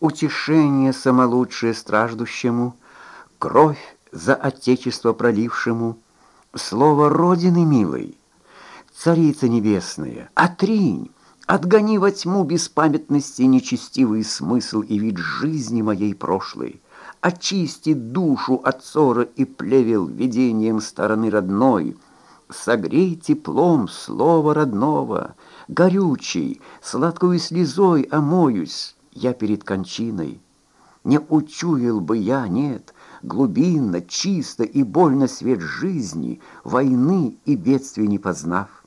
утешение самолучшее страждущему, кровь за отечество пролившему, слово Родины милой, Царица Небесная, отринь, отгони во тьму беспамятности нечестивый смысл и вид жизни моей прошлой, очисти душу от ссора и плевел видением стороны родной, согрей теплом слова родного, горючий, сладкую слезой омоюсь я перед кончиной. Не учуял бы я, нет, глубинно, чисто и больно свет жизни, войны и бедствий не познав.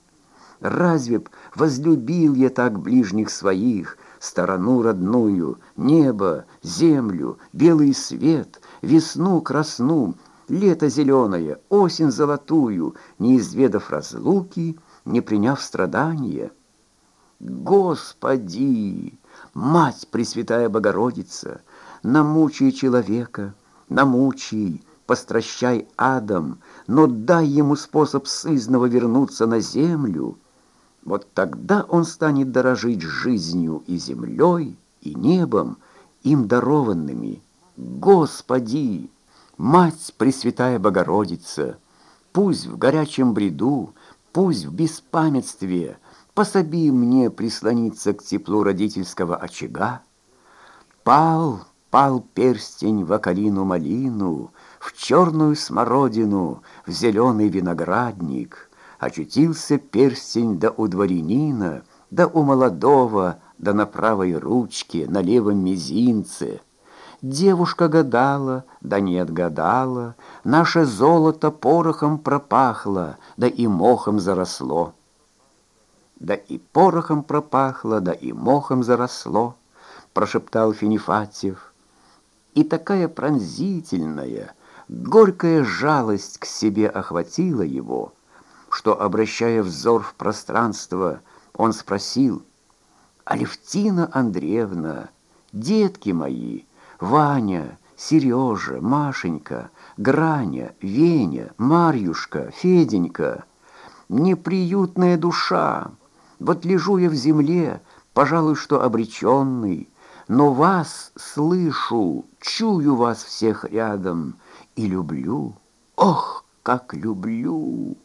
Разве б возлюбил я так ближних своих, сторону родную, небо, землю, белый свет, весну красну, лето зеленое, осень золотую, не изведав разлуки, не приняв страдания. Господи, Мать Пресвятая Богородица, намучай человека, намучай, постращай адом, но дай ему способ сызного вернуться на землю. Вот тогда он станет дорожить жизнью и землей, и небом, им дарованными. Господи, Мать Пресвятая Богородица, пусть в горячем бреду, пусть в беспамятстве, пособи мне прислониться к теплу родительского очага. Пал, пал перстень в окалину-малину, в черную смородину, в зеленый виноградник. Очутился перстень да у дворянина, да у молодого, да на правой ручке, на левом мизинце — Девушка гадала, да не отгадала, Наше золото порохом пропахло, Да и мохом заросло. Да и порохом пропахло, да и мохом заросло, Прошептал Финифатьев. И такая пронзительная, горькая жалость к себе охватила его, что, обращая взор в пространство, он спросил, «Алевтина Андреевна, детки мои, Ваня, Сережа, Машенька, Граня, Веня, Марьюшка, Феденька. Неприютная душа. Вот лежу я в земле, пожалуй, что обреченный, но вас слышу, чую вас всех рядом и люблю. Ох, как люблю!»